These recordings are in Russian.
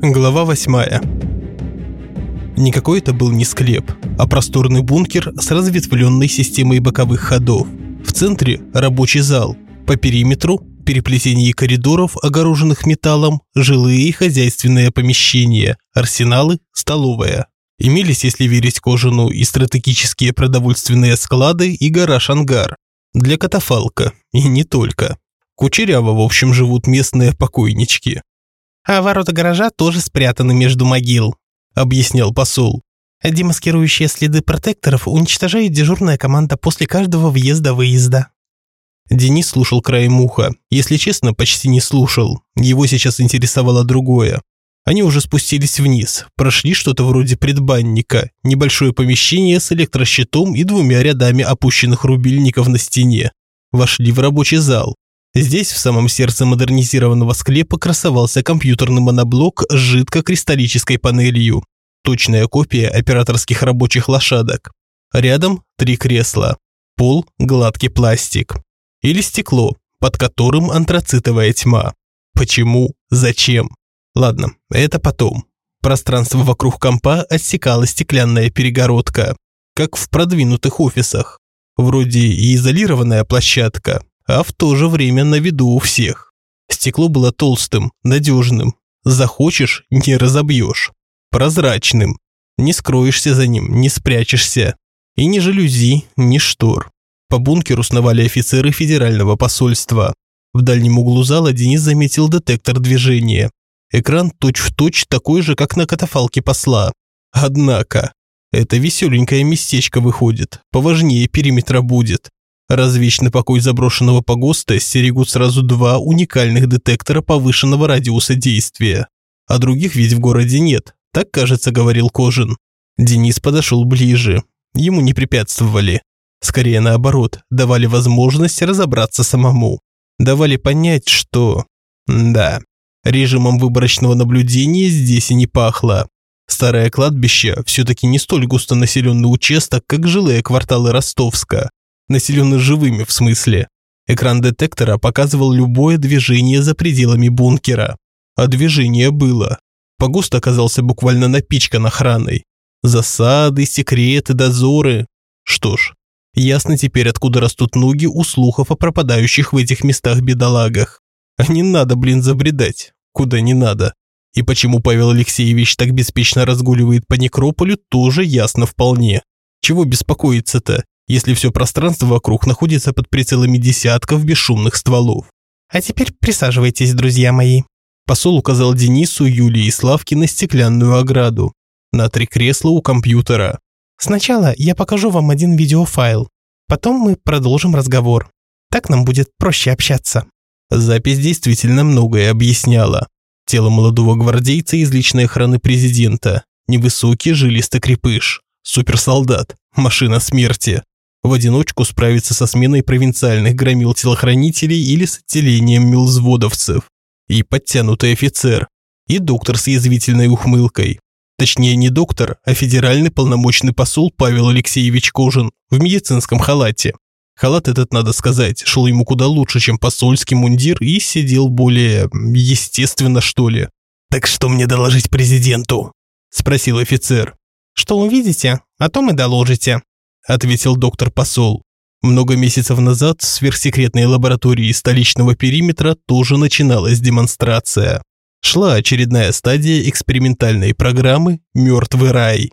Глава 8. Никакой это был не склеп, а просторный бункер с разветвленной системой боковых ходов. В центре – рабочий зал. По периметру – переплетение коридоров, огороженных металлом, жилые и хозяйственные помещения, арсеналы, столовая. Имелись, если верить Кожану, и стратегические продовольственные склады, и гараж-ангар. Для катафалка, и не только. Кучеряво, в общем, живут местные покойнички. А ворота гаража тоже спрятаны между могил», – объяснял посол. «Демаскирующие следы протекторов уничтожает дежурная команда после каждого въезда-выезда». Денис слушал краем уха. Если честно, почти не слушал. Его сейчас интересовало другое. Они уже спустились вниз, прошли что-то вроде предбанника, небольшое помещение с электрощитом и двумя рядами опущенных рубильников на стене. Вошли в рабочий зал. Здесь, в самом сердце модернизированного склепа, красовался компьютерный моноблок с жидкокристаллической панелью. Точная копия операторских рабочих лошадок. Рядом три кресла. Пол – гладкий пластик. Или стекло, под которым антрацитовая тьма. Почему? Зачем? Ладно, это потом. Пространство вокруг компа отсекала стеклянная перегородка, как в продвинутых офисах. Вроде и изолированная площадка, а в то же время на виду у всех. Стекло было толстым, надежным. Захочешь – не разобьешь. Прозрачным. Не скроешься за ним, не спрячешься. И ни жалюзи, ни штор. По бункеру сновали офицеры федерального посольства. В дальнем углу зала Денис заметил детектор движения. Экран точь-в-точь точь такой же, как на катафалке посла. Однако, это веселенькое местечко выходит, поважнее периметра будет. Развечный покой заброшенного погоста стерегут сразу два уникальных детектора повышенного радиуса действия. А других ведь в городе нет, так, кажется, говорил Кожин. Денис подошел ближе. Ему не препятствовали. Скорее наоборот, давали возможность разобраться самому. Давали понять, что... Да, режимом выборочного наблюдения здесь и не пахло. Старое кладбище все-таки не столь густонаселенный участок, как жилые кварталы Ростовска населенный живыми в смысле. Экран детектора показывал любое движение за пределами бункера. А движение было. Погост оказался буквально напичкан охраной. Засады, секреты, дозоры. Что ж, ясно теперь, откуда растут ноги у слухов о пропадающих в этих местах бедолагах. А не надо, блин, забредать. Куда не надо. И почему Павел Алексеевич так беспечно разгуливает по некрополю, тоже ясно вполне. Чего беспокоиться-то? Если все пространство вокруг находится под прицелами десятков бесшумных стволов. А теперь присаживайтесь, друзья мои. Посол указал Денису, Юлии и Славке на стеклянную ограду, на три кресла у компьютера. Сначала я покажу вам один видеофайл, потом мы продолжим разговор. Так нам будет проще общаться. Запись действительно многое объясняла. Тело молодого гвардейца из личной охраны президента, невысокий жилистый крепыш, суперсолдат, машина смерти в одиночку справиться со сменой провинциальных громил телохранителей или с отделением милзводовцев. И подтянутый офицер, и доктор с язвительной ухмылкой. Точнее, не доктор, а федеральный полномочный посол Павел Алексеевич Кожин в медицинском халате. Халат этот, надо сказать, шел ему куда лучше, чем посольский мундир и сидел более естественно, что ли. «Так что мне доложить президенту?» – спросил офицер. «Что увидите, о том и доложите», ответил доктор-посол. Много месяцев назад в сверхсекретной лаборатории столичного периметра тоже начиналась демонстрация. Шла очередная стадия экспериментальной программы «Мертвый рай».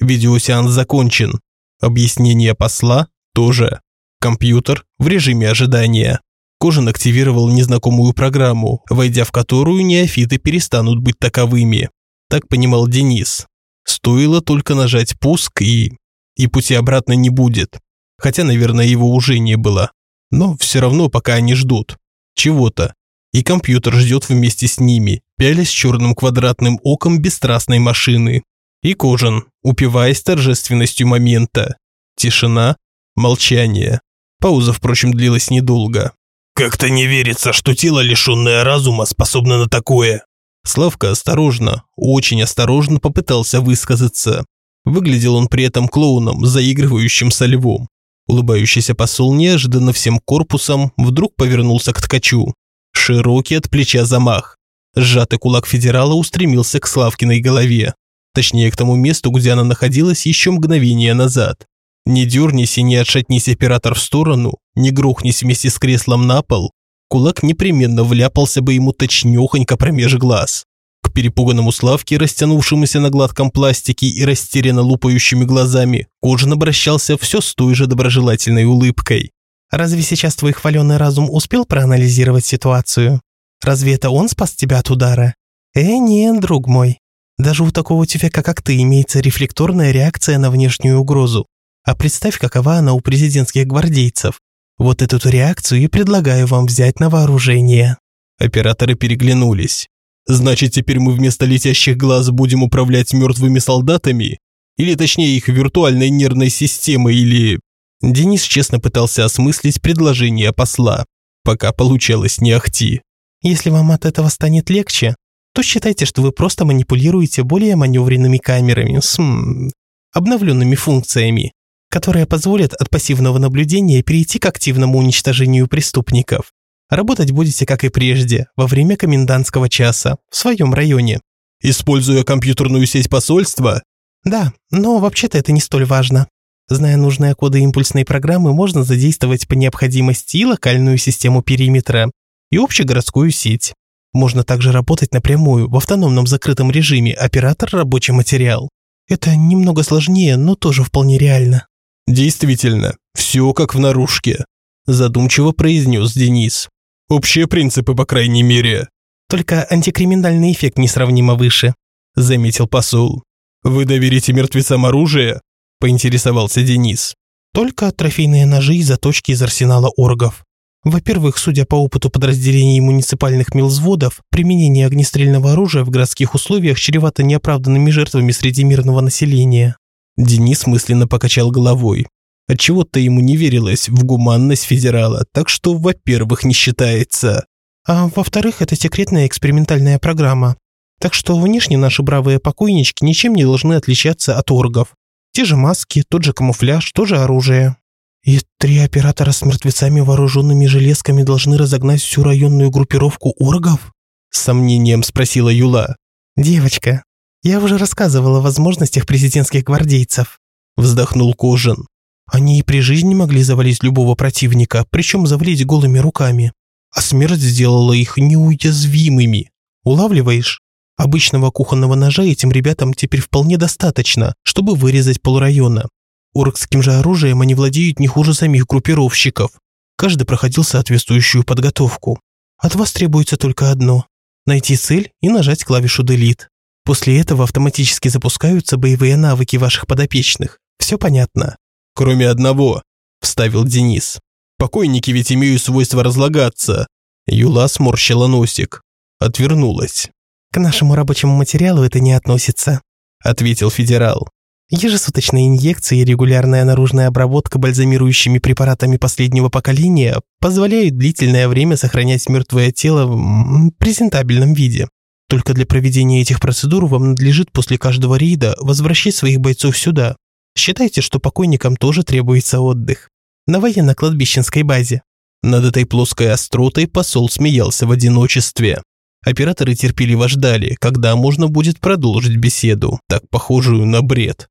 Видеосеанс закончен. Объяснение посла тоже. Компьютер в режиме ожидания. Кожин активировал незнакомую программу, войдя в которую неофиты перестанут быть таковыми. Так понимал Денис. Стоило только нажать пуск и и пути обратно не будет. Хотя, наверное, его уже не было. Но все равно пока они ждут. Чего-то. И компьютер ждет вместе с ними, пялясь черным квадратным оком бесстрастной машины. И Кожан, упиваясь торжественностью момента. Тишина, молчание. Пауза, впрочем, длилась недолго. «Как-то не верится, что тело, лишенное разума, способно на такое». Славка осторожно, очень осторожно попытался высказаться. Выглядел он при этом клоуном, заигрывающим со львом. Улыбающийся посол неожиданно всем корпусом вдруг повернулся к ткачу. Широкий от плеча замах. Сжатый кулак федерала устремился к Славкиной голове. Точнее, к тому месту, где она находилась еще мгновение назад. Не дернись и не отшатнись оператор в сторону, не грохнись вместе с креслом на пол, кулак непременно вляпался бы ему точнёхонько промеж глаз. К перепуганному Славке, растянувшемуся на гладком пластике и растерянно лупающими глазами, Кожин обращался все с той же доброжелательной улыбкой. «Разве сейчас твой хваленый разум успел проанализировать ситуацию? Разве это он спас тебя от удара? Э, нет, друг мой. Даже у такого тюфяка, как ты, имеется рефлекторная реакция на внешнюю угрозу. А представь, какова она у президентских гвардейцев. Вот эту реакцию и предлагаю вам взять на вооружение». Операторы переглянулись. «Значит, теперь мы вместо летящих глаз будем управлять мертвыми солдатами? Или точнее их виртуальной нервной системой, или...» Денис честно пытался осмыслить предложение посла. Пока получалось не ахти. «Если вам от этого станет легче, то считайте, что вы просто манипулируете более маневренными камерами с... М, обновленными функциями которые позволят от пассивного наблюдения перейти к активному уничтожению преступников. Работать будете, как и прежде, во время комендантского часа, в своем районе. Используя компьютерную сеть посольства? Да, но вообще-то это не столь важно. Зная нужные коды импульсной программы, можно задействовать по необходимости и локальную систему периметра, и общегородскую сеть. Можно также работать напрямую, в автономном закрытом режиме, оператор рабочий материал. Это немного сложнее, но тоже вполне реально. Действительно, все как в наружке, задумчиво произнес Денис. Общие принципы, по крайней мере. Только антикриминальный эффект несравнимо выше, заметил посол. Вы доверите мертвецам оружие? поинтересовался Денис. Только трофейные ножи и заточки из арсенала оргов. Во-первых, судя по опыту подразделений муниципальных милзводов, применение огнестрельного оружия в городских условиях чревато неоправданными жертвами среди мирного населения. Денис мысленно покачал головой. Отчего-то ему не верилось в гуманность федерала, так что, во-первых, не считается. А во-вторых, это секретная экспериментальная программа. Так что внешне наши бравые покойнички ничем не должны отличаться от оргов. Те же маски, тот же камуфляж, то же оружие. И три оператора с мертвецами вооруженными железками должны разогнать всю районную группировку оргов? С сомнением спросила Юла. Девочка, я уже рассказывала о возможностях президентских гвардейцев. Вздохнул Кожин. Они и при жизни могли завалить любого противника, причем завалить голыми руками. А смерть сделала их неуязвимыми. Улавливаешь? Обычного кухонного ножа этим ребятам теперь вполне достаточно, чтобы вырезать полрайона. Оркским же оружием они владеют не хуже самих группировщиков. Каждый проходил соответствующую подготовку. От вас требуется только одно – найти цель и нажать клавишу Delete. После этого автоматически запускаются боевые навыки ваших подопечных. Все понятно?» «Кроме одного», – вставил Денис. «Покойники ведь имеют свойство разлагаться». Юла сморщила носик. Отвернулась. «К нашему рабочему материалу это не относится», – ответил федерал. Ежесуточные инъекции и регулярная наружная обработка бальзамирующими препаратами последнего поколения позволяют длительное время сохранять мертвое тело в презентабельном виде. Только для проведения этих процедур вам надлежит после каждого рейда возвращать своих бойцов сюда. Считайте, что покойникам тоже требуется отдых. На военно-кладбищенской базе. Над этой плоской остротой посол смеялся в одиночестве. Операторы терпеливо ждали, когда можно будет продолжить беседу, так похожую на бред.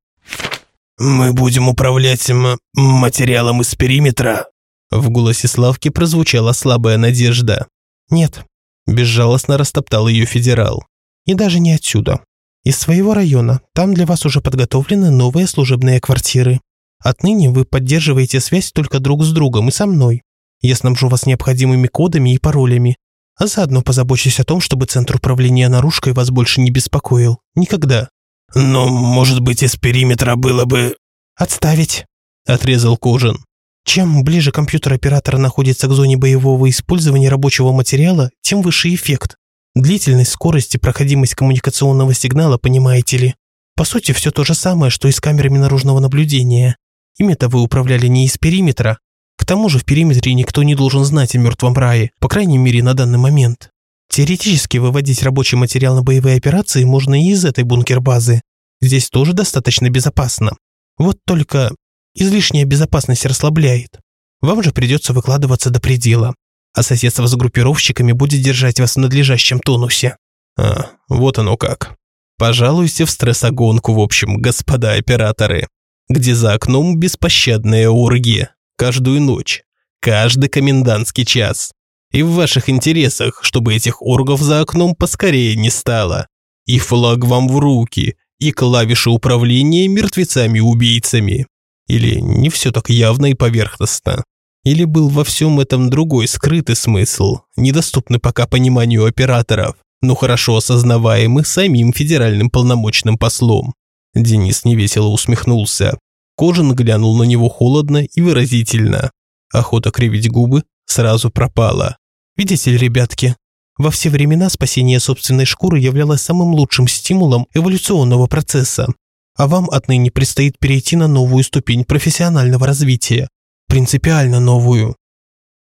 «Мы будем управлять материалом из периметра?» В голосе Славки прозвучала слабая надежда. «Нет, Безжалостно растоптал ее федерал. И даже не отсюда. Из своего района. Там для вас уже подготовлены новые служебные квартиры. Отныне вы поддерживаете связь только друг с другом и со мной. Я снабжу вас необходимыми кодами и паролями. А заодно позабочусь о том, чтобы Центр управления наружкой вас больше не беспокоил. Никогда. Но, может быть, из периметра было бы... Отставить. Отрезал Кожин. Чем ближе компьютер оператора находится к зоне боевого использования рабочего материала, тем выше эффект. Длительность, скорость и проходимость коммуникационного сигнала, понимаете ли. По сути, все то же самое, что и с камерами наружного наблюдения. Ими-то вы управляли не из периметра. К тому же в периметре никто не должен знать о мертвом рае, по крайней мере на данный момент. Теоретически выводить рабочий материал на боевые операции можно и из этой бункер-базы. Здесь тоже достаточно безопасно. Вот только Излишняя безопасность расслабляет. Вам же придется выкладываться до предела, а соседство с группировщиками будет держать вас в надлежащем тонусе. А, вот оно как. Пожалуйте в стрессогонку, в общем, господа операторы, где за окном беспощадная оргия. Каждую ночь, каждый комендантский час. И в ваших интересах, чтобы этих оргов за окном поскорее не стало. И флаг вам в руки, и клавиши управления мертвецами-убийцами. Или не все так явно и поверхностно. Или был во всем этом другой скрытый смысл, недоступный пока пониманию операторов, но хорошо осознаваемый самим федеральным полномочным послом. Денис невесело усмехнулся. Кожин глянул на него холодно и выразительно. Охота кривить губы сразу пропала. «Видите ли, ребятки, во все времена спасение собственной шкуры являлось самым лучшим стимулом эволюционного процесса. А вам отныне предстоит перейти на новую ступень профессионального развития. Принципиально новую».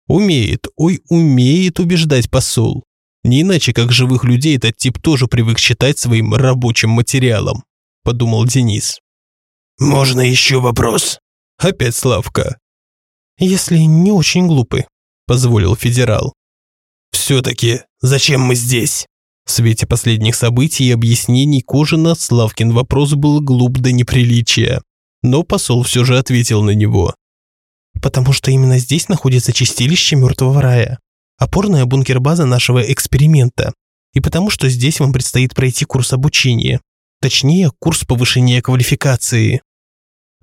Умеет, ой, умеет убеждать посол. Не иначе, как живых людей этот тип тоже привык считать своим рабочим материалом, подумал Денис. «Можно еще вопрос?» Опять Славка. «Если не очень глупый», – позволил федерал. «Все-таки зачем мы здесь?» В свете последних событий и объяснений Кожина Славкин вопрос был глуп до неприличия, но посол все же ответил на него. «Потому что именно здесь находится чистилище мертвого рая опорная бункер-база нашего эксперимента, и потому что здесь вам предстоит пройти курс обучения, точнее, курс повышения квалификации.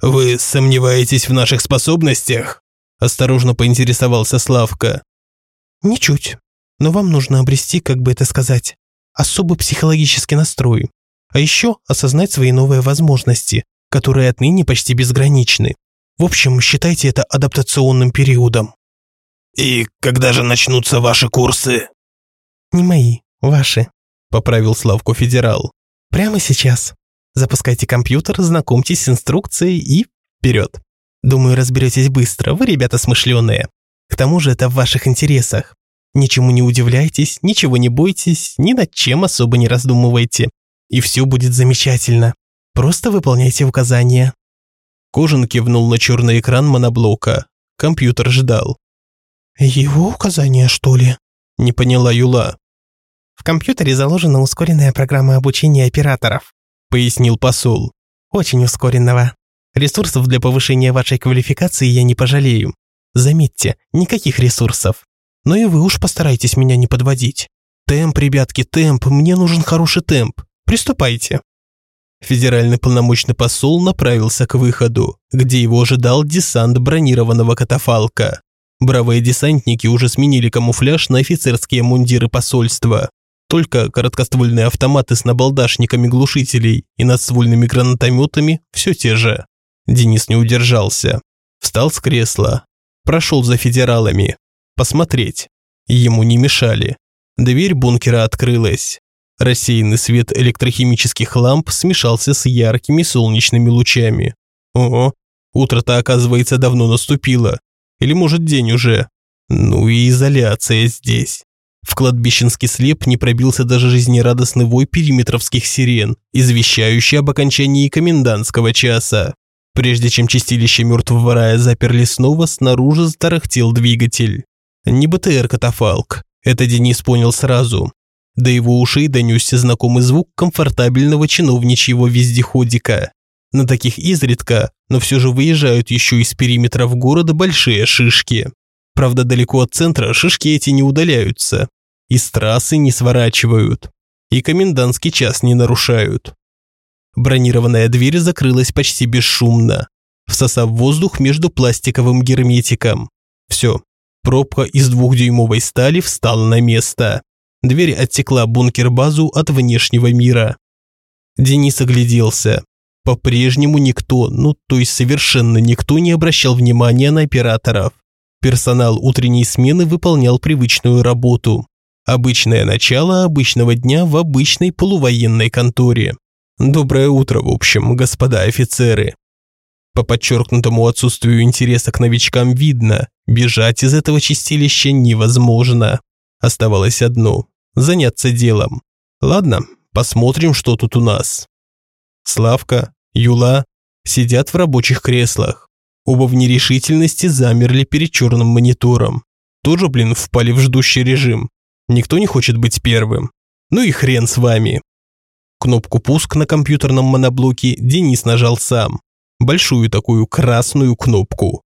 «Вы сомневаетесь в наших способностях?» – осторожно поинтересовался Славка. «Ничуть. Но вам нужно обрести, как бы это сказать, особый психологический настрой, а еще осознать свои новые возможности, которые отныне почти безграничны. В общем, считайте это адаптационным периодом». «И когда же начнутся ваши курсы?» «Не мои, ваши», – поправил Славку федерал. «Прямо сейчас. Запускайте компьютер, знакомьтесь с инструкцией и вперед. Думаю, разберетесь быстро, вы ребята смышленые. К тому же это в ваших интересах. Ничему не удивляйтесь, ничего не бойтесь, ни над чем особо не раздумывайте. И все будет замечательно. Просто выполняйте указания». Кожин кивнул на черный экран моноблока. Компьютер ждал. «Его указания, что ли?» – не поняла Юла. «В компьютере заложена ускоренная программа обучения операторов», – пояснил посол. «Очень ускоренного. Ресурсов для повышения вашей квалификации я не пожалею. Заметьте, никаких ресурсов. Но и вы уж постарайтесь меня не подводить. Темп, ребятки, темп, мне нужен хороший темп. Приступайте». Федеральный полномочный посол направился к выходу, где его ожидал десант бронированного катафалка. Бравые десантники уже сменили камуфляж на офицерские мундиры посольства. Только короткоствольные автоматы с набалдашниками глушителей и надствольными гранатометами все те же. Денис не удержался. Встал с кресла. Прошел за федералами. Посмотреть. Ему не мешали. Дверь бункера открылась. Рассеянный свет электрохимических ламп смешался с яркими солнечными лучами. Ого, утро-то, оказывается, давно наступило. Или, может, день уже. Ну и изоляция здесь. В кладбищенский слеп не пробился даже жизнерадостный вой периметровских сирен, извещающий об окончании комендантского часа. Прежде чем чистилище мертвого рая заперли снова, снаружи затарахтел двигатель. Не БТР-катафалк. Это Денис понял сразу. До его ушей донесся знакомый звук комфортабельного чиновничьего вездеходика. На таких изредка, но все же выезжают еще из периметров города большие шишки. Правда, далеко от центра шишки эти не удаляются. И с трассы не сворачивают. И комендантский час не нарушают. Бронированная дверь закрылась почти бесшумно, всосав воздух между пластиковым герметиком. Все, пробка из двухдюймовой стали встала на место. Дверь оттекла бункер-базу от внешнего мира. Денис огляделся. По-прежнему никто, ну то есть совершенно никто не обращал внимания на операторов. Персонал утренней смены выполнял привычную работу. Обычное начало обычного дня в обычной полувоенной конторе. Доброе утро, в общем, господа офицеры. По подчеркнутому отсутствию интереса к новичкам видно, бежать из этого чистилища невозможно. Оставалось одно – заняться делом. Ладно, посмотрим, что тут у нас. Славка, Юла сидят в рабочих креслах. Оба в нерешительности замерли перед черным монитором. Тоже, блин, впали в ждущий режим. Никто не хочет быть первым. Ну и хрен с вами. Кнопку «Пуск» на компьютерном моноблоке Денис нажал сам. Большую такую красную кнопку.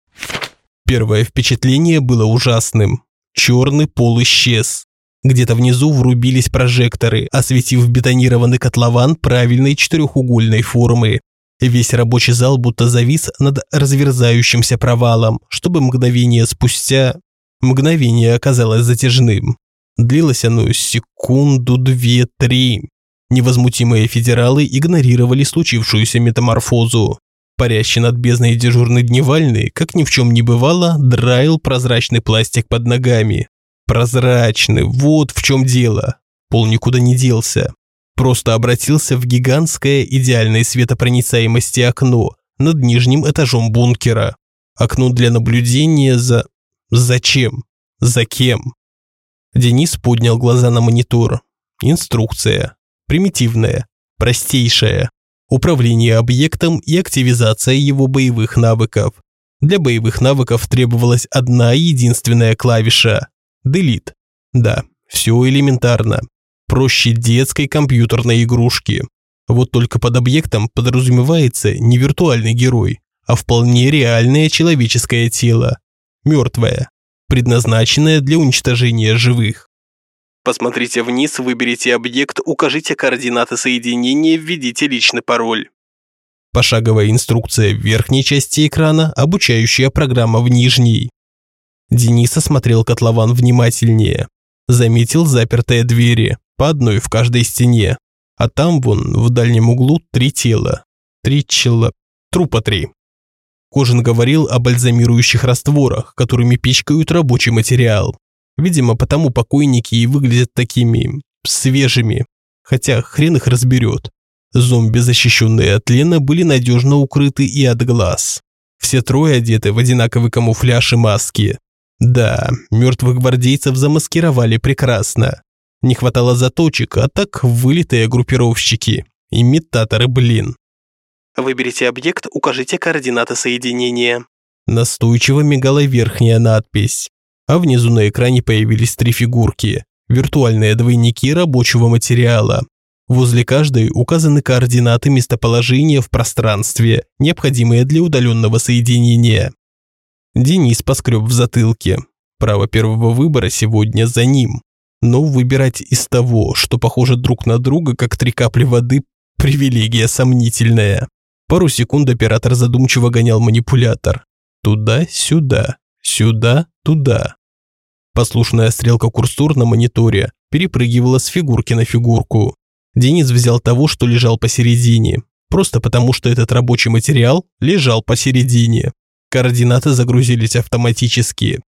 Первое впечатление было ужасным. Черный пол исчез. Где-то внизу врубились прожекторы, осветив бетонированный котлован правильной четырехугольной формы. Весь рабочий зал будто завис над разверзающимся провалом, чтобы мгновение спустя... Мгновение оказалось затяжным. Длилось оно секунду, две, три. Невозмутимые федералы игнорировали случившуюся метаморфозу. Парящий над бездной дежурный дневальный, как ни в чем не бывало, драил прозрачный пластик под ногами. Прозрачный, вот в чем дело. Пол никуда не делся. Просто обратился в гигантское идеальной светопроницаемости окно над нижним этажом бункера. Окно для наблюдения за... Зачем? За кем? Денис поднял глаза на монитор. Инструкция примитивная, простейшая. Управление объектом и активизация его боевых навыков. Для боевых навыков требовалась одна единственная клавиша – Delete. Да, все элементарно. Проще детской компьютерной игрушки. Вот только под объектом подразумевается не виртуальный герой, а вполне реальное человеческое тело. Мертвое, предназначенное для уничтожения живых. Посмотрите вниз, выберите объект, укажите координаты соединения, введите личный пароль. Пошаговая инструкция в верхней части экрана, обучающая программа в нижней. Денис осмотрел котлован внимательнее. Заметил запертые двери, по одной в каждой стене. А там вон, в дальнем углу, три тела. Три чела... Трупа три. Кожин говорил о бальзамирующих растворах, которыми пичкают рабочий материал. Видимо, потому покойники и выглядят такими свежими. Хотя хрен их разберет. Зомби, защищенные от Лена, были надежно укрыты и от глаз. Все трое одеты в одинаковый камуфляж и маски. Да, мертвых гвардейцев замаскировали прекрасно. Не хватало заточек, а так вылитые группировщики. Имитаторы, блин. Выберите объект, укажите координаты соединения. Настойчиво мигала верхняя надпись а внизу на экране появились три фигурки – виртуальные двойники рабочего материала. Возле каждой указаны координаты местоположения в пространстве, необходимые для удаленного соединения. Денис поскреб в затылке. Право первого выбора сегодня за ним. Но выбирать из того, что похоже друг на друга, как три капли воды, привилегия сомнительная. Пару секунд оператор задумчиво гонял манипулятор. Туда-сюда, сюда-туда. Послушная стрелка курсор на мониторе перепрыгивала с фигурки на фигурку. Денис взял того, что лежал посередине, просто потому что этот рабочий материал лежал посередине. Координаты загрузились автоматически.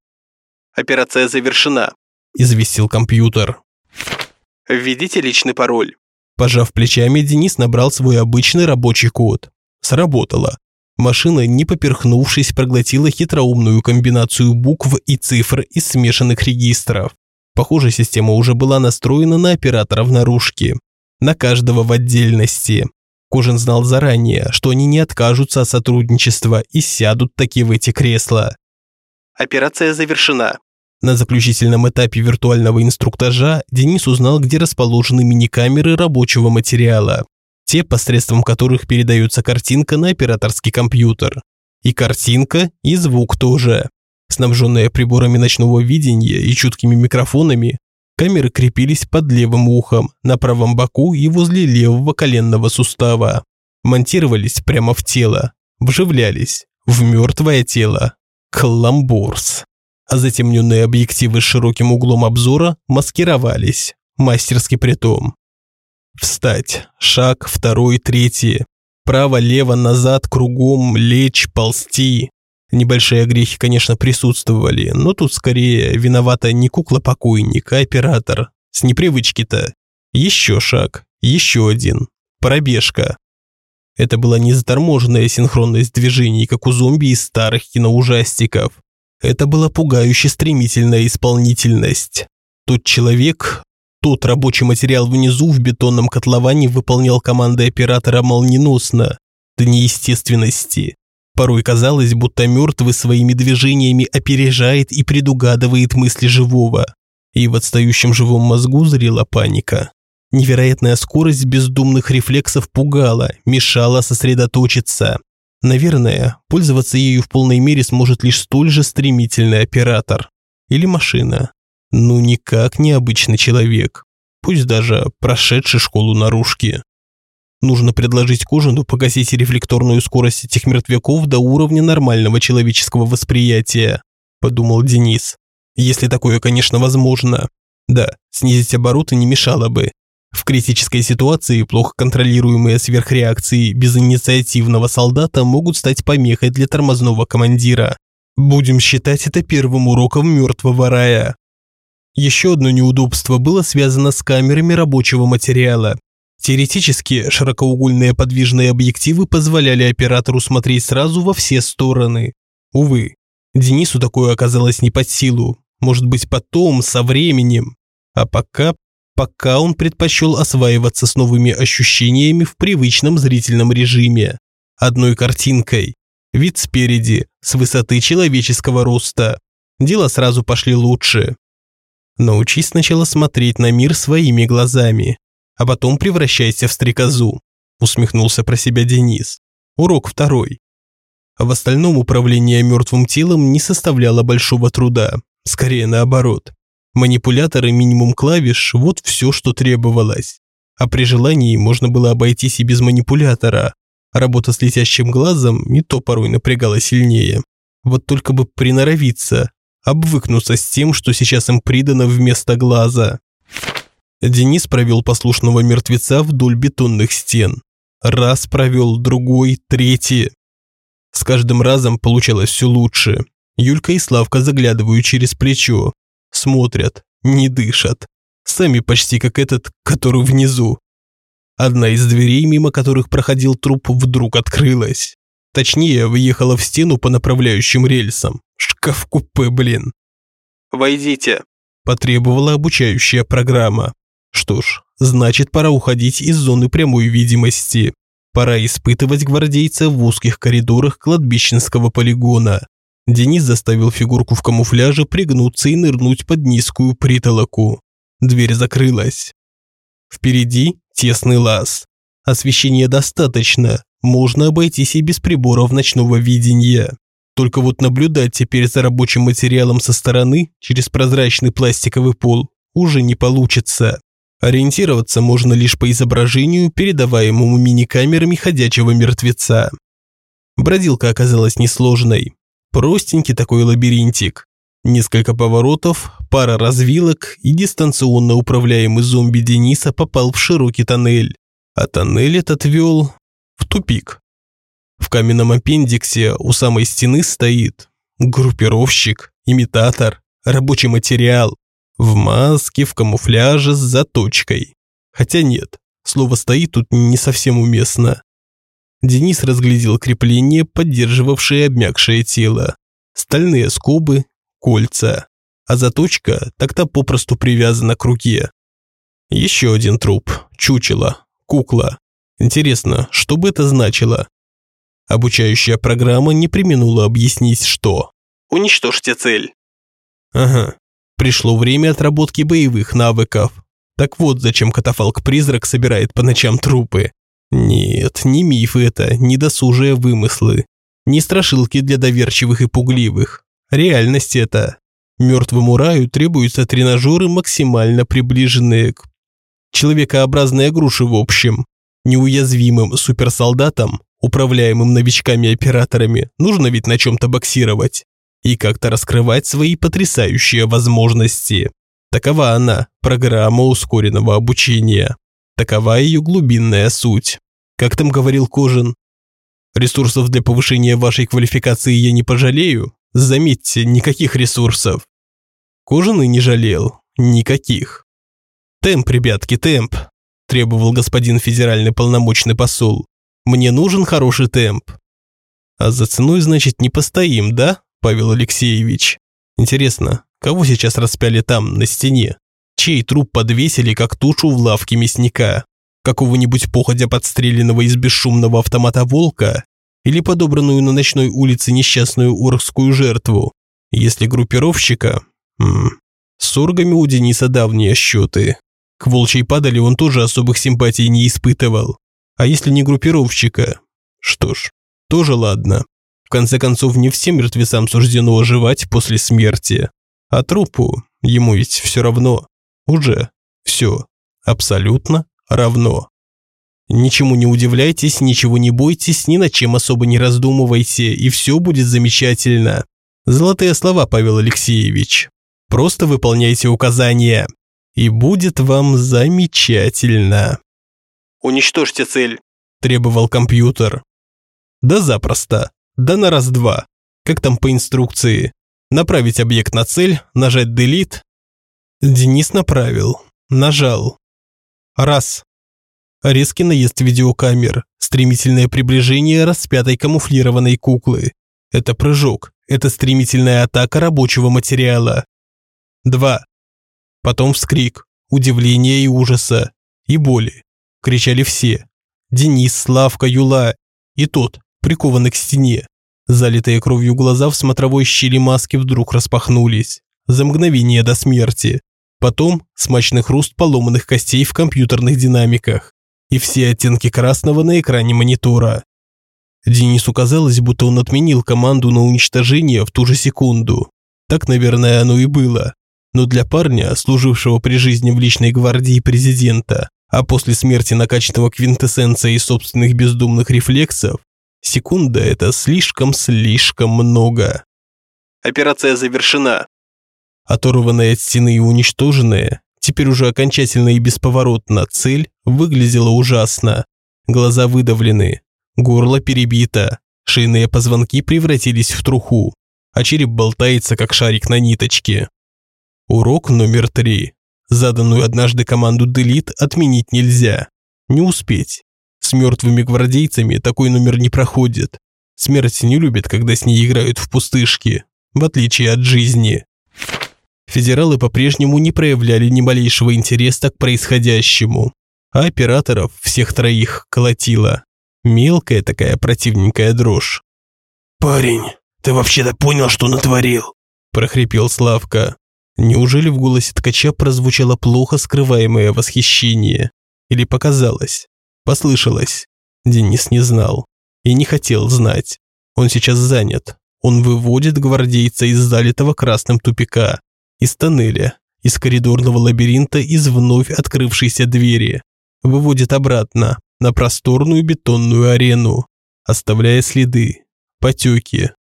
«Операция завершена», – известил компьютер. «Введите личный пароль». Пожав плечами, Денис набрал свой обычный рабочий код. Сработало. Машина, не поперхнувшись, проглотила хитроумную комбинацию букв и цифр из смешанных регистров. Похоже, система уже была настроена на оператора в наружке. На каждого в отдельности. Кожин знал заранее, что они не откажутся от сотрудничества и сядут таки в эти кресла. Операция завершена. На заключительном этапе виртуального инструктажа Денис узнал, где расположены мини-камеры рабочего материала те, посредством которых передается картинка на операторский компьютер. И картинка, и звук тоже. Снабженные приборами ночного видения и чуткими микрофонами, камеры крепились под левым ухом, на правом боку и возле левого коленного сустава. Монтировались прямо в тело, вживлялись в мертвое тело. Каламбурс. А затемненные объективы с широким углом обзора маскировались, мастерски притом. Встать. Шаг, второй, третий. Право, лево, назад, кругом, лечь, ползти. Небольшие грехи, конечно, присутствовали, но тут скорее виновата не кукла-покойник, а оператор. С непривычки-то. Еще шаг, еще один. Пробежка. Это была не заторможенная синхронность движений, как у зомби из старых киноужастиков. Это была пугающе стремительная исполнительность. Тот человек, тот рабочий материал внизу в бетонном котловане выполнял команды оператора молниеносно, до неестественности. Порой казалось, будто мертвый своими движениями опережает и предугадывает мысли живого. И в отстающем живом мозгу зрела паника. Невероятная скорость бездумных рефлексов пугала, мешала сосредоточиться. Наверное, пользоваться ею в полной мере сможет лишь столь же стремительный оператор. Или машина. Ну, никак не обычный человек. Пусть даже прошедший школу наружки. Нужно предложить Кожану погасить рефлекторную скорость этих мертвяков до уровня нормального человеческого восприятия, подумал Денис. Если такое, конечно, возможно. Да, снизить обороты не мешало бы. В критической ситуации плохо контролируемые сверхреакции безинициативного солдата могут стать помехой для тормозного командира. Будем считать это первым уроком мертвого рая. Еще одно неудобство было связано с камерами рабочего материала. Теоретически, широкоугольные подвижные объективы позволяли оператору смотреть сразу во все стороны. Увы, Денису такое оказалось не под силу. Может быть, потом, со временем. А пока, пока он предпочел осваиваться с новыми ощущениями в привычном зрительном режиме. Одной картинкой. Вид спереди, с высоты человеческого роста. Дела сразу пошли лучше. Научись сначала смотреть на мир своими глазами, а потом превращайся в стрекозу», – усмехнулся про себя Денис. Урок второй. В остальном управление мертвым телом не составляло большого труда, скорее наоборот. Манипуляторы минимум клавиш – вот все, что требовалось. А при желании можно было обойтись и без манипулятора. Работа с летящим глазом и то порой напрягала сильнее. Вот только бы приноровиться, обвыкнуться с тем, что сейчас им придано вместо глаза. Денис провел послушного мертвеца вдоль бетонных стен. Раз провел, другой, третий. С каждым разом получалось все лучше. Юлька и Славка заглядывают через плечо. Смотрят, не дышат. Сами почти как этот, который внизу. Одна из дверей, мимо которых проходил труп, вдруг открылась. Точнее, въехала в стену по направляющим рельсам. Шкаф-купе, блин. «Войдите», – потребовала обучающая программа. Что ж, значит пора уходить из зоны прямой видимости. Пора испытывать гвардейца в узких коридорах кладбищенского полигона. Денис заставил фигурку в камуфляже пригнуться и нырнуть под низкую притолоку. Дверь закрылась. Впереди тесный лаз. Освещения достаточно, можно обойтись и без приборов ночного видения. Только вот наблюдать теперь за рабочим материалом со стороны, через прозрачный пластиковый пол, уже не получится. Ориентироваться можно лишь по изображению, передаваемому мини-камерами ходячего мертвеца. Бродилка оказалась несложной. Простенький такой лабиринтик. Несколько поворотов, пара развилок и дистанционно управляемый зомби Дениса попал в широкий тоннель. А тоннель этот вел в тупик. В каменном аппендиксе у самой стены стоит группировщик, имитатор, рабочий материал, в маске, в камуфляже, с заточкой. Хотя нет, слово «стоит» тут не совсем уместно. Денис разглядел крепление, поддерживавшее обмякшее тело. Стальные скобы, кольца. А заточка так-то попросту привязана к руке. Еще один труп, чучело, кукла. Интересно, что бы это значило? Обучающая программа не применула объяснить, что. Уничтожьте цель. Ага, Пришло время отработки боевых навыков. Так вот, зачем катафалк-призрак собирает по ночам трупы. Нет, не мифы это, не досужие вымыслы. Не страшилки для доверчивых и пугливых. Реальность это. Мертвому раю требуются тренажеры, максимально приближенные к человекообразной груши в общем. Неуязвимым суперсолдатам, управляемым новичками-операторами, нужно ведь на чем-то боксировать и как-то раскрывать свои потрясающие возможности. Такова она, программа ускоренного обучения. Такова ее глубинная суть. Как там говорил Кожин? Ресурсов для повышения вашей квалификации я не пожалею. Заметьте, никаких ресурсов. Кожин и не жалел. Никаких. Темп, ребятки, темп, требовал господин федеральный полномочный посол. Мне нужен хороший темп. А за ценой, значит, не постоим, да? Павел Алексеевич. Интересно, кого сейчас распяли там, на стене? Чей труп подвесили, как тушу в лавке мясника? Какого-нибудь походя подстреленного из бесшумного автомата волка? Или подобранную на ночной улице несчастную оргскую жертву? Если группировщика... М -м, с оргами у Дениса давние счеты. К волчьей падали он тоже особых симпатий не испытывал. А если не группировщика? Что ж, тоже ладно. В конце концов, не всем мертвецам суждено оживать после смерти. А трупу ему ведь все равно. Уже все абсолютно равно. Ничему не удивляйтесь, ничего не бойтесь, ни над чем особо не раздумывайте, и все будет замечательно. Золотые слова, Павел Алексеевич. Просто выполняйте указания, и будет вам замечательно. «Уничтожьте цель», – требовал компьютер. Да запросто, да на раз-два. Как там по инструкции? Направить объект на цель, нажать Delete. Денис направил, нажал. Раз. Резкий наезд видеокамер, стремительное приближение распятой камуфлированной куклы. Это прыжок, это стремительная атака рабочего материала. Два. Потом вскрик, удивление и ужаса, и боли. Кричали все. Денис, Славка, Юла и тот, прикованный к стене. Залитые кровью глаза в смотровой щели маски вдруг распахнулись. За мгновение до смерти. Потом смачный хруст поломанных костей в компьютерных динамиках и все оттенки красного на экране монитора. Денису казалось, будто он отменил команду на уничтожение в ту же секунду. Так, наверное, оно и было. Но для парня, служившего при жизни в личной гвардии президента, а после смерти накачанного квинтэссенцией собственных бездумных рефлексов, секунда – это слишком-слишком много. Операция завершена. Оторванная от стены и уничтоженная, теперь уже окончательно и бесповоротно, цель выглядела ужасно. Глаза выдавлены, горло перебито, шейные позвонки превратились в труху, а череп болтается, как шарик на ниточке. Урок номер три. Заданную однажды команду «Делит» отменить нельзя. Не успеть. С мертвыми гвардейцами такой номер не проходит. Смерть не любит, когда с ней играют в пустышки, в отличие от жизни федералы по-прежнему не проявляли ни малейшего интереса к происходящему, а операторов всех троих колотило. Мелкая такая противненькая дрожь. «Парень, ты вообще-то понял, что натворил?» – прохрипел Славка. Неужели в голосе ткача прозвучало плохо скрываемое восхищение? Или показалось? Послышалось? Денис не знал. И не хотел знать. Он сейчас занят. Он выводит гвардейца из залитого красным тупика из тоннеля, из коридорного лабиринта, из вновь открывшейся двери. Выводит обратно, на просторную бетонную арену, оставляя следы, потеки.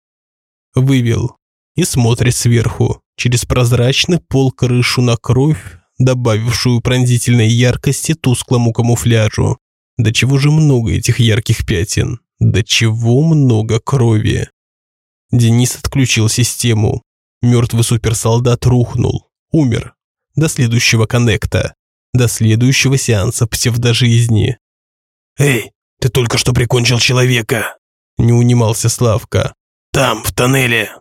Вывел и смотрит сверху, через прозрачный пол крышу на кровь, добавившую пронзительной яркости тусклому камуфляжу. До чего же много этих ярких пятен? До чего много крови? Денис отключил систему, Мертвый суперсолдат рухнул, умер. До следующего коннекта, до следующего сеанса псевдожизни. «Эй, ты только что прикончил человека!» Не унимался Славка. «Там, в тоннеле!»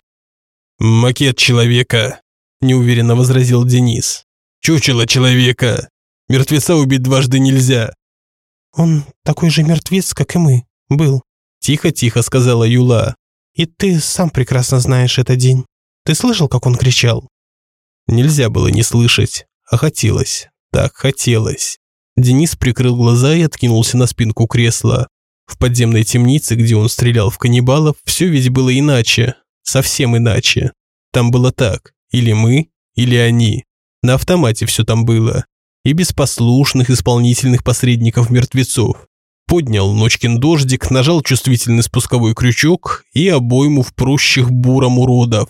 «Макет человека!» Неуверенно возразил Денис. «Чучело человека! Мертвеца убить дважды нельзя!» «Он такой же мертвец, как и мы, был», тихо-тихо сказала Юла. «И ты сам прекрасно знаешь этот день». Ты слышал, как он кричал?» Нельзя было не слышать, а хотелось. Так хотелось. Денис прикрыл глаза и откинулся на спинку кресла. В подземной темнице, где он стрелял в каннибалов, все ведь было иначе. Совсем иначе. Там было так. Или мы, или они. На автомате все там было. И без послушных исполнительных посредников мертвецов. Поднял Ночкин дождик, нажал чувствительный спусковой крючок и обойму в прущих буром уродов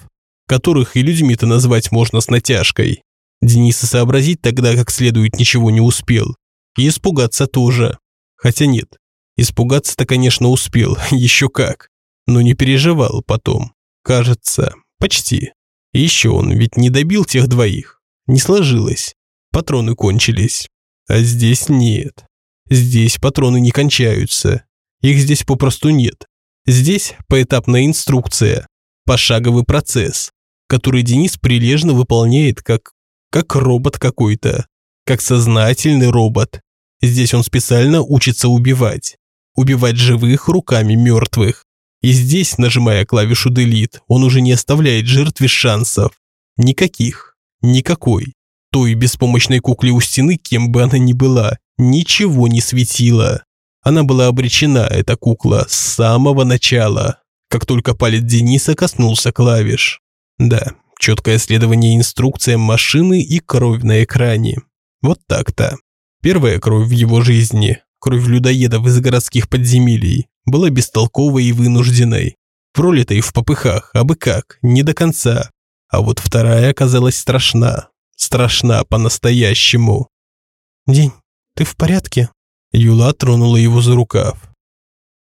которых и людьми-то назвать можно с натяжкой. Дениса сообразить тогда как следует ничего не успел. И испугаться тоже. Хотя нет, испугаться-то, конечно, успел, еще как. Но не переживал потом. Кажется, почти. Еще он ведь не добил тех двоих. Не сложилось. Патроны кончились. А здесь нет. Здесь патроны не кончаются. Их здесь попросту нет. Здесь поэтапная инструкция, пошаговый процесс, который Денис прилежно выполняет как как робот какой-то, как сознательный робот. Здесь он специально учится убивать, убивать живых руками мертвых. И здесь, нажимая клавишу Delete, он уже не оставляет жертве шансов. Никаких. Никакой. Той беспомощной кукле у стены, кем бы она ни была, ничего не светило. Она была обречена, эта кукла, с самого начала, как только палец Дениса коснулся клавиш. Да, четкое следование инструкциям машины и кровь на экране. Вот так-то. Первая кровь в его жизни, кровь людоедов из городских подземелий, была бестолковой и вынужденной. Пролитой в попыхах, а бы как, не до конца. А вот вторая оказалась страшна. Страшна по-настоящему. «День, ты в порядке?» Юла тронула его за рукав.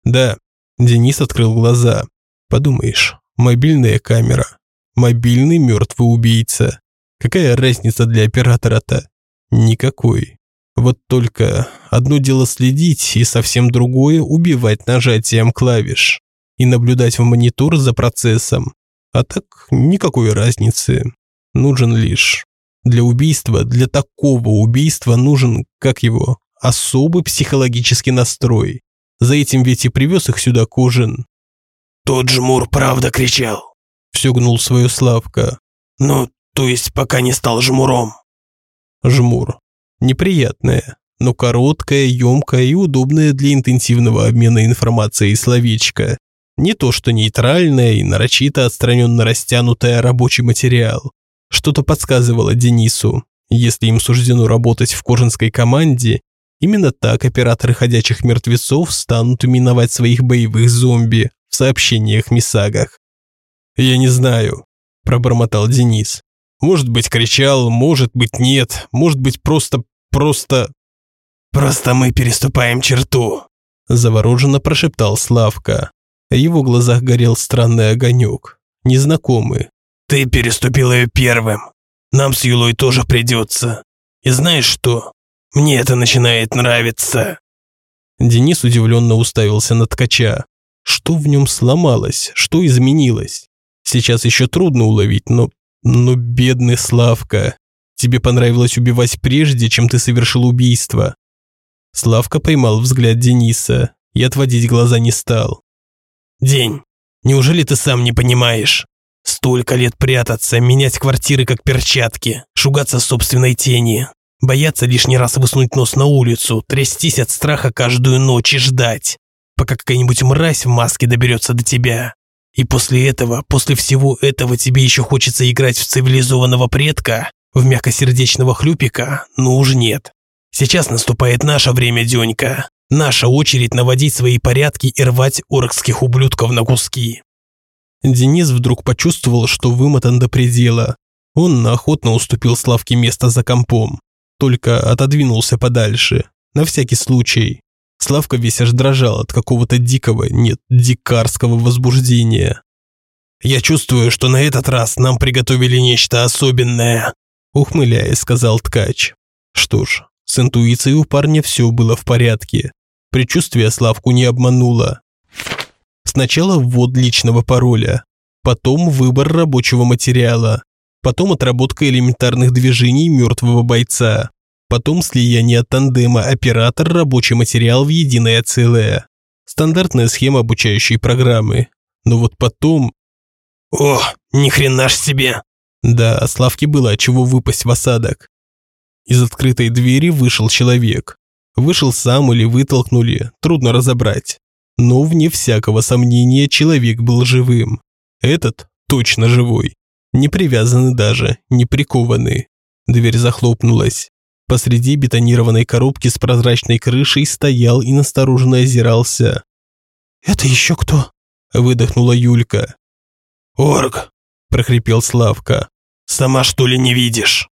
«Да». Денис открыл глаза. «Подумаешь, мобильная камера. Мобильный мертвый убийца. Какая разница для оператора-то? Никакой. Вот только одно дело следить, и совсем другое – убивать нажатием клавиш и наблюдать в монитор за процессом. А так никакой разницы. Нужен лишь. Для убийства, для такого убийства нужен, как его, особый психологический настрой. За этим ведь и привез их сюда Кожин. Тот жмур правда кричал. Все гнул свою Славка. Ну, то есть пока не стал жмуром. Жмур неприятное, но короткое, емкое и удобное для интенсивного обмена информацией словечко. Не то что нейтральное и нарочито отстраненно растянутое рабочий материал. Что-то подсказывало Денису, если им суждено работать в кожанской команде, именно так операторы ходячих мертвецов станут именовать своих боевых зомби в сообщениях-мисагах. «Я не знаю», – пробормотал Денис. «Может быть, кричал, может быть, нет, может быть, просто Просто... Просто мы переступаем черту. Завороженно прошептал Славка. В его глазах горел странный огонек. Незнакомый. Ты переступил ее первым. Нам с Юлой тоже придется. И знаешь что? Мне это начинает нравиться. Денис удивленно уставился на ткача. Что в нем сломалось? Что изменилось? Сейчас еще трудно уловить, но... Но бедный Славка. Тебе понравилось убивать прежде, чем ты совершил убийство. Славка поймал взгляд Дениса и отводить глаза не стал. День, неужели ты сам не понимаешь? Столько лет прятаться, менять квартиры как перчатки, шугаться собственной тени, бояться лишний раз высунуть нос на улицу, трястись от страха каждую ночь и ждать, пока какая-нибудь мразь в маске доберется до тебя. И после этого, после всего этого тебе еще хочется играть в цивилизованного предка? В мягкосердечного хлюпика, ну уж нет. Сейчас наступает наше время, Дёнька. Наша очередь наводить свои порядки и рвать оркских ублюдков на куски. Денис вдруг почувствовал, что вымотан до предела. Он охотно уступил Славке место за компом, только отодвинулся подальше, на всякий случай. Славка весь аж дрожал от какого-то дикого, нет, дикарского возбуждения. «Я чувствую, что на этот раз нам приготовили нечто особенное», ухмыляясь, сказал ткач. Что ж, с интуицией у парня все было в порядке. Предчувствие Славку не обмануло. Сначала ввод личного пароля, потом выбор рабочего материала, потом отработка элементарных движений мертвого бойца, потом слияние тандема оператор-рабочий материал в единое целое. Стандартная схема обучающей программы. Но вот потом... «О, ни хрена ж себе!» Да, Славке было чего выпасть в осадок. Из открытой двери вышел человек. Вышел сам или вытолкнули, трудно разобрать. Но, вне всякого сомнения, человек был живым. Этот точно живой. Не привязанный даже, не прикованный. Дверь захлопнулась. Посреди бетонированной коробки с прозрачной крышей стоял и настороженно озирался. «Это еще кто?» – выдохнула Юлька. «Орг!» – прохрипел Славка. «Сама что ли не видишь?»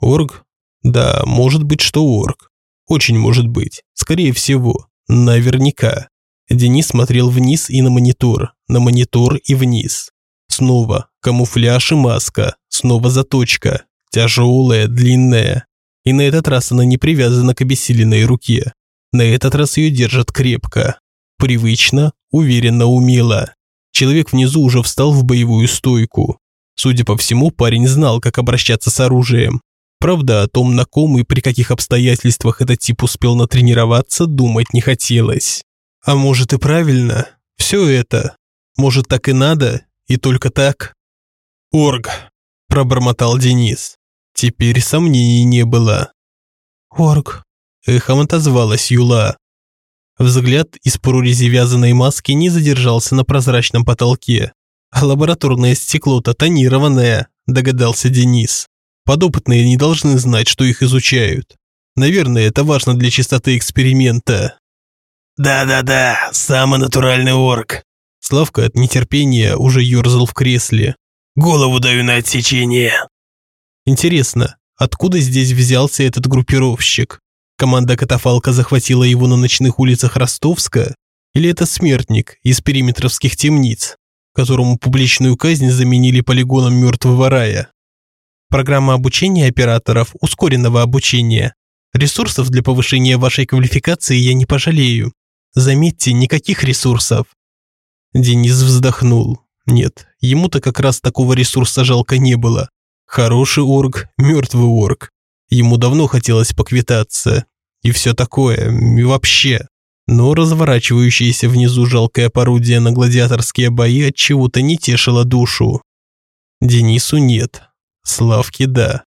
«Орг? Да, может быть, что орг. Очень может быть. Скорее всего. Наверняка». Денис смотрел вниз и на монитор, на монитор и вниз. Снова камуфляж и маска, снова заточка, тяжелая, длинная. И на этот раз она не привязана к обессиленной руке. На этот раз ее держат крепко. Привычно, уверенно, умело. Человек внизу уже встал в боевую стойку. Судя по всему, парень знал, как обращаться с оружием. Правда, о том, на ком и при каких обстоятельствах этот тип успел натренироваться, думать не хотелось. А может и правильно? Все это. Может так и надо? И только так? «Орг», – пробормотал Денис. Теперь сомнений не было. «Орг», – эхом отозвалась Юла. Взгляд из прорези вязаной маски не задержался на прозрачном потолке. «Лабораторное стекло-то тонированное», – догадался Денис. «Подопытные не должны знать, что их изучают. Наверное, это важно для чистоты эксперимента». «Да-да-да, самый натуральный орк». Славка от нетерпения уже ерзал в кресле. «Голову даю на отсечение». Интересно, откуда здесь взялся этот группировщик? Команда катафалка захватила его на ночных улицах Ростовска? Или это смертник из периметровских темниц, которому публичную казнь заменили полигоном мертвого рая? Программа обучения операторов ускоренного обучения. Ресурсов для повышения вашей квалификации я не пожалею. Заметьте, никаких ресурсов. Денис вздохнул. Нет, ему-то как раз такого ресурса жалко не было. Хороший орг, мертвый орг. Ему давно хотелось поквитаться. И все такое, и вообще. Но разворачивающееся внизу жалкое порудие на гладиаторские бои от чего-то не тешило душу. Денису нет. Славке да.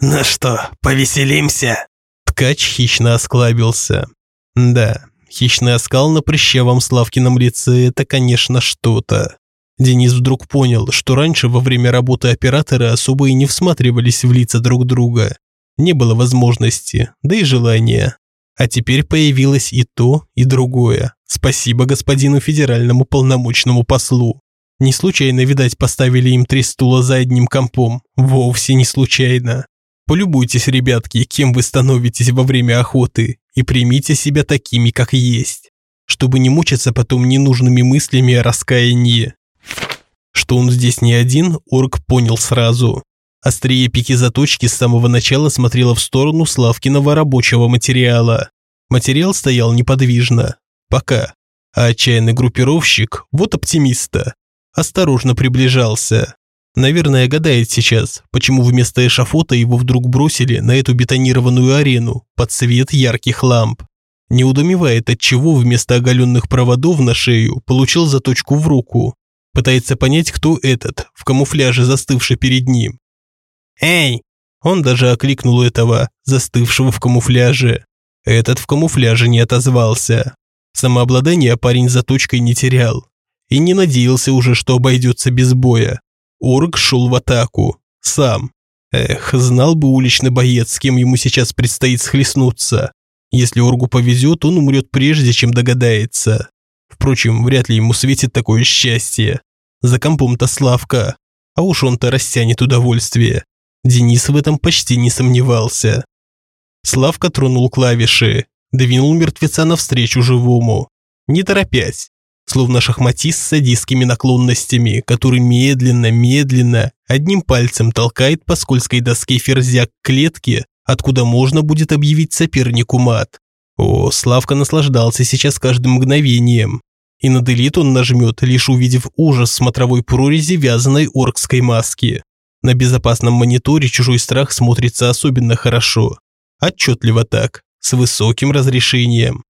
«Ну что, повеселимся?» Ткач хищно осклабился. Да, хищный оскал на прыщавом Славкином лице – это, конечно, что-то. Денис вдруг понял, что раньше во время работы оператора особо и не всматривались в лица друг друга. Не было возможности, да и желания. А теперь появилось и то, и другое. Спасибо господину федеральному полномочному послу. Не случайно, видать, поставили им три стула за одним компом. Вовсе не случайно. Полюбуйтесь, ребятки, кем вы становитесь во время охоты, и примите себя такими, как есть, чтобы не мучиться потом ненужными мыслями о раскаянии. Что он здесь не один, Орк понял сразу. Острие пики заточки с самого начала смотрела в сторону Славкиного рабочего материала. Материал стоял неподвижно. Пока. А отчаянный группировщик, вот оптимиста, осторожно приближался. Наверное, гадает сейчас, почему вместо эшафота его вдруг бросили на эту бетонированную арену под свет ярких ламп. Не удумевает, отчего вместо оголенных проводов на шею получил заточку в руку. Пытается понять, кто этот, в камуфляже застывший перед ним. «Эй!» Он даже окликнул этого, застывшего в камуфляже. Этот в камуфляже не отозвался. Самообладание парень за точкой не терял. И не надеялся уже, что обойдется без боя. Орг шел в атаку. Сам. Эх, знал бы уличный боец, с кем ему сейчас предстоит схлестнуться. Если Оргу повезет, он умрет прежде, чем догадается. Впрочем, вряд ли ему светит такое счастье. За компом-то Славка. А уж он-то растянет удовольствие. Денис в этом почти не сомневался. Славка тронул клавиши, двинул мертвеца навстречу живому, не торопясь, словно шахматист с садистскими наклонностями, который медленно-медленно одним пальцем толкает по скользкой доске ферзя к клетке, откуда можно будет объявить сопернику мат. О, Славка наслаждался сейчас каждым мгновением. И на делит он нажмет, лишь увидев ужас смотровой прорези вязаной оркской маски. На безопасном мониторе чужой страх смотрится особенно хорошо. Отчетливо так, с высоким разрешением.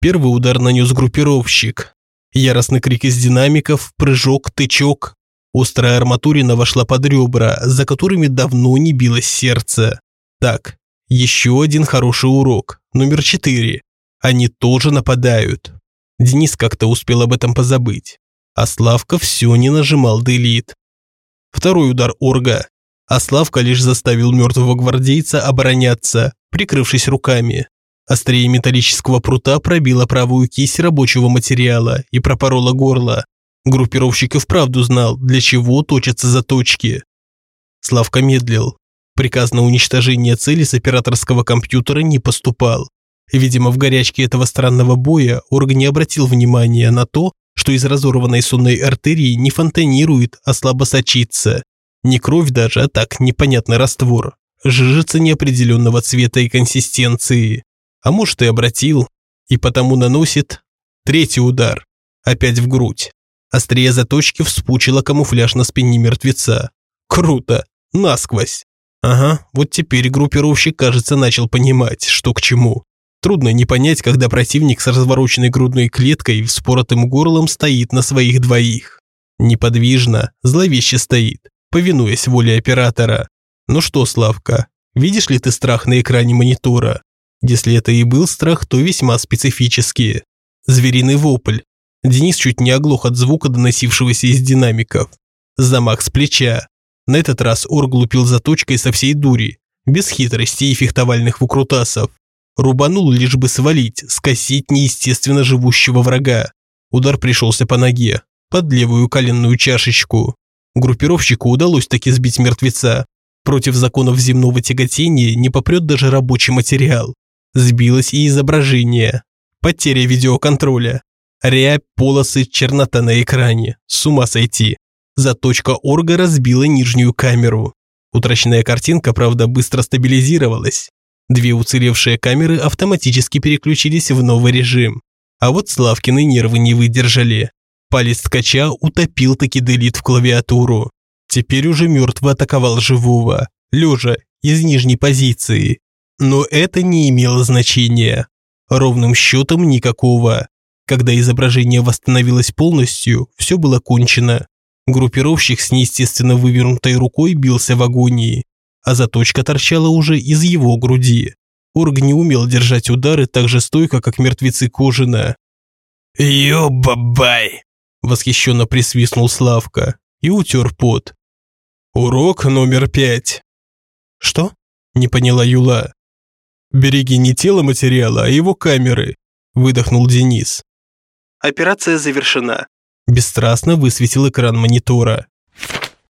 Первый удар нанес группировщик. Яростный крик из динамиков, прыжок, тычок. Острая арматурина вошла под ребра, за которыми давно не билось сердце. Так, еще один хороший урок, номер четыре. Они тоже нападают. Денис как-то успел об этом позабыть. А Славка все не нажимал делит. Второй удар Орга. А Славка лишь заставил мертвого гвардейца обороняться, прикрывшись руками. Острее металлического прута пробила правую кисть рабочего материала и пропорола горло. Группировщик и вправду знал, для чего точатся заточки. Славка медлил. Приказ на уничтожение цели с операторского компьютера не поступал. Видимо, в горячке этого странного боя Орг не обратил внимания на то, что из разорванной сонной артерии не фонтанирует, а слабо сочится. Не кровь даже, а так непонятный раствор. Жижица неопределенного цвета и консистенции. А может и обратил. И потому наносит третий удар. Опять в грудь. Острее заточки вспучила камуфляж на спине мертвеца. Круто. Насквозь. Ага, вот теперь группировщик, кажется, начал понимать, что к чему. Трудно не понять, когда противник с развороченной грудной клеткой и вспоротым горлом стоит на своих двоих. Неподвижно, зловеще стоит, повинуясь воле оператора. Ну что, Славка, видишь ли ты страх на экране монитора? Если это и был страх, то весьма специфический. Звериный вопль. Денис чуть не оглох от звука, доносившегося из динамиков. Замах с плеча. На этот раз Орг лупил заточкой со всей дури, без хитростей и фехтовальных выкрутасов. Рубанул лишь бы свалить, скосить неестественно живущего врага. Удар пришелся по ноге, под левую коленную чашечку. Группировщику удалось таки сбить мертвеца. Против законов земного тяготения не попрет даже рабочий материал. Сбилось и изображение. Потеря видеоконтроля. Рябь, полосы, чернота на экране. С ума сойти. Заточка орга разбила нижнюю камеру. Утраченная картинка, правда, быстро стабилизировалась. Две уцелевшие камеры автоматически переключились в новый режим. А вот Славкины нервы не выдержали. Палец ткача утопил таки делит в клавиатуру. Теперь уже мертво атаковал живого, лежа, из нижней позиции. Но это не имело значения. Ровным счетом никакого. Когда изображение восстановилось полностью, все было кончено. Группировщик с неестественно вывернутой рукой бился в агонии, а заточка торчала уже из его груди. Орг не умел держать удары так же стойко, как мертвецы Кожина. «Ё-бабай!» – восхищенно присвистнул Славка и утер пот. «Урок номер пять». «Что?» – не поняла Юла. «Береги не тело материала, а его камеры», – выдохнул Денис. «Операция завершена», – бесстрастно высветил экран монитора.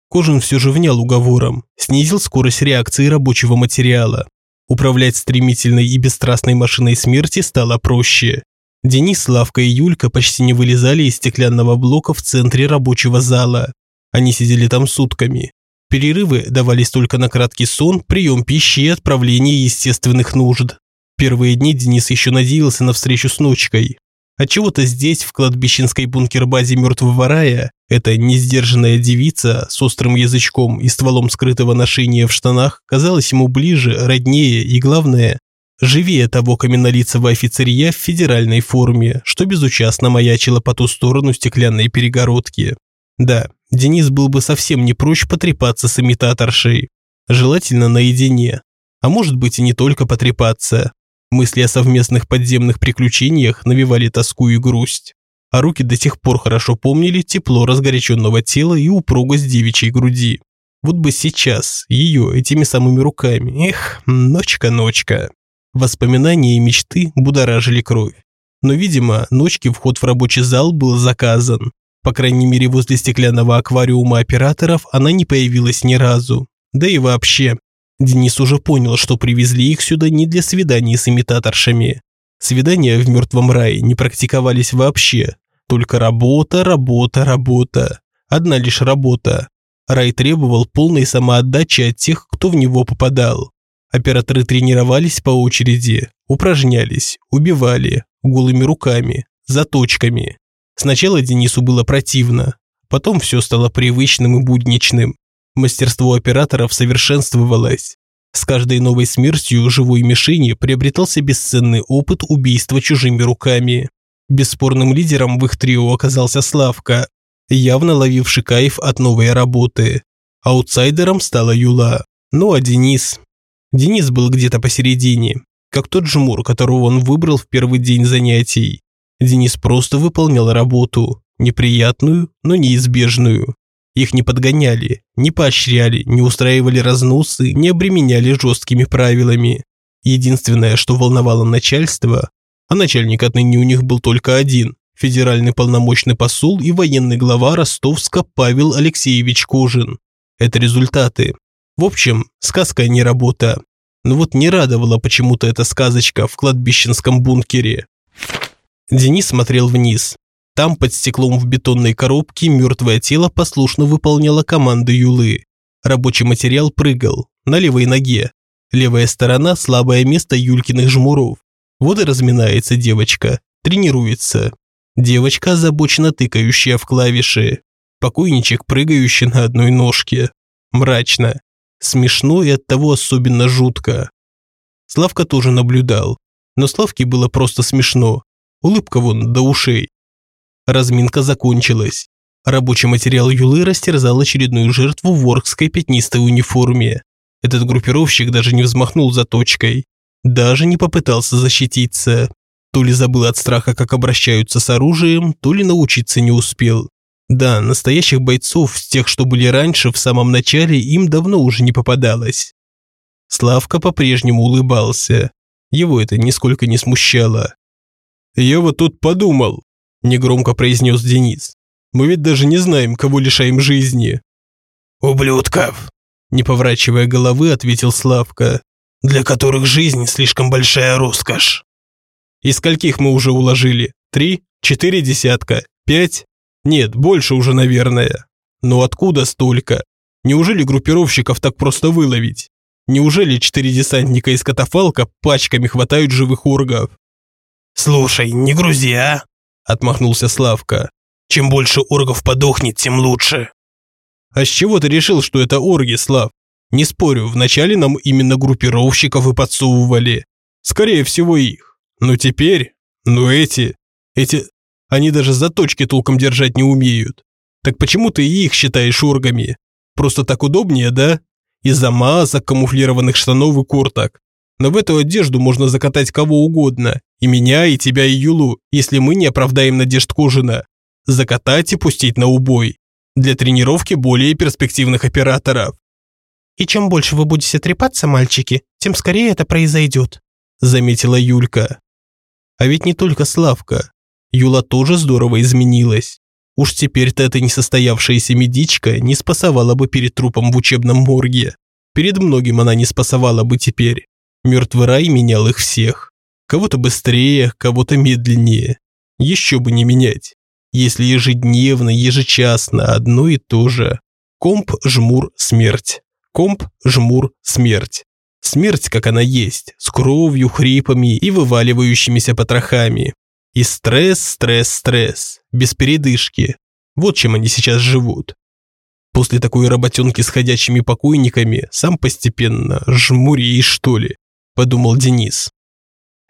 Кожин все же внял уговором, снизил скорость реакции рабочего материала. Управлять стремительной и бесстрастной машиной смерти стало проще. Денис, Славка и Юлька почти не вылезали из стеклянного блока в центре рабочего зала. Они сидели там сутками. Перерывы давались только на краткий сон, прием пищи и отправление естественных нужд. Первые дни Денис еще надеялся на встречу с ночкой. Отчего-то здесь, в кладбищенской бункер-базе мертвого рая, эта несдержанная девица с острым язычком и стволом скрытого ношения в штанах казалась ему ближе, роднее и, главное, живее того каменнолицего офицерья в федеральной форме, что безучастно маячило по ту сторону стеклянной перегородки. Да, Денис был бы совсем не прочь потрепаться с имитаторшей. Желательно наедине. А может быть и не только потрепаться. Мысли о совместных подземных приключениях навевали тоску и грусть. А руки до сих пор хорошо помнили тепло разгоряченного тела и упругость девичьей груди. Вот бы сейчас, ее, этими самыми руками. Эх, ночка-ночка. Воспоминания и мечты будоражили кровь. Но, видимо, ночки вход в рабочий зал был заказан. По крайней мере, возле стеклянного аквариума операторов она не появилась ни разу. Да и вообще, Денис уже понял, что привезли их сюда не для свиданий с имитаторшами. Свидания в мертвом рае не практиковались вообще. Только работа, работа, работа. Одна лишь работа. Рай требовал полной самоотдачи от тех, кто в него попадал. Операторы тренировались по очереди, упражнялись, убивали, голыми руками, заточками. Сначала Денису было противно, потом все стало привычным и будничным. Мастерство операторов совершенствовалось. С каждой новой смертью живой мишени приобретался бесценный опыт убийства чужими руками. Бесспорным лидером в их трио оказался Славка, явно ловивший кайф от новой работы. Аутсайдером стала Юла. Ну а Денис? Денис был где-то посередине, как тот жмур, которого он выбрал в первый день занятий. Денис просто выполнял работу, неприятную, но неизбежную. Их не подгоняли, не поощряли, не устраивали разносы, не обременяли жесткими правилами. Единственное, что волновало начальство, а начальник отныне у них был только один – федеральный полномочный посол и военный глава Ростовска Павел Алексеевич Кожин. Это результаты. В общем, сказка не работа. Но вот не радовала почему-то эта сказочка в кладбищенском бункере. Денис смотрел вниз. Там, под стеклом в бетонной коробке, мертвое тело послушно выполняло команды Юлы. Рабочий материал прыгал на левой ноге. Левая сторона – слабое место Юлькиных жмуров. Вот и разминается девочка, тренируется. Девочка, озабоченно тыкающая в клавиши. Покойничек, прыгающий на одной ножке. Мрачно. Смешно и оттого особенно жутко. Славка тоже наблюдал. Но Славке было просто смешно. Улыбка вон до ушей. Разминка закончилась. Рабочий материал Юлы растерзал очередную жертву в оркской пятнистой униформе. Этот группировщик даже не взмахнул заточкой, даже не попытался защититься. То ли забыл от страха, как обращаются с оружием, то ли научиться не успел. Да, настоящих бойцов, тех, что были раньше, в самом начале, им давно уже не попадалось. Славка по-прежнему улыбался. Его это нисколько не смущало. «Я вот тут подумал», – негромко произнес Денис. «Мы ведь даже не знаем, кого лишаем жизни». «Ублюдков», – не поворачивая головы, ответил Славка, «для которых жизнь слишком большая роскошь». «И скольких мы уже уложили? Три? Четыре десятка? Пять?» Нет, больше уже, наверное. Но откуда столько? Неужели группировщиков так просто выловить? Неужели четыре десантника из катафалка пачками хватают живых оргов? «Слушай, не грузи, а?» – отмахнулся Славка. «Чем больше оргов подохнет, тем лучше». «А с чего ты решил, что это орги, Слав? Не спорю, вначале нам именно группировщиков и подсовывали. Скорее всего, их. Но теперь... Ну эти... Эти... Они даже заточки толком держать не умеют. Так почему ты их считаешь оргами? Просто так удобнее, да? Из-за масок, камуфлированных штанов и курток. Но в эту одежду можно закатать кого угодно. И меня, и тебя, и Юлу, если мы не оправдаем надежд Кожина. Закатать и пустить на убой. Для тренировки более перспективных операторов. «И чем больше вы будете трепаться, мальчики, тем скорее это произойдет», заметила Юлька. А ведь не только Славка. Юла тоже здорово изменилась. Уж теперь-то эта несостоявшаяся медичка не спасовала бы перед трупом в учебном морге. Перед многим она не спасовала бы теперь. Мертвый рай менял их всех. Кого-то быстрее, кого-то медленнее. Еще бы не менять. Если ежедневно, ежечасно одно и то же. Комп, жмур, смерть. Комп, жмур, смерть. Смерть, как она есть, с кровью, хрипами и вываливающимися потрохами. И стресс, стресс, стресс, без передышки. Вот чем они сейчас живут. После такой работенки с ходячими покойниками сам постепенно жмурей, что ли, подумал Денис.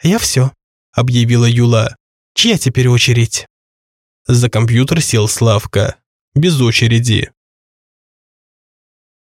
«Я все», – объявила Юла. «Чья теперь очередь?» За компьютер сел Славка. Без очереди.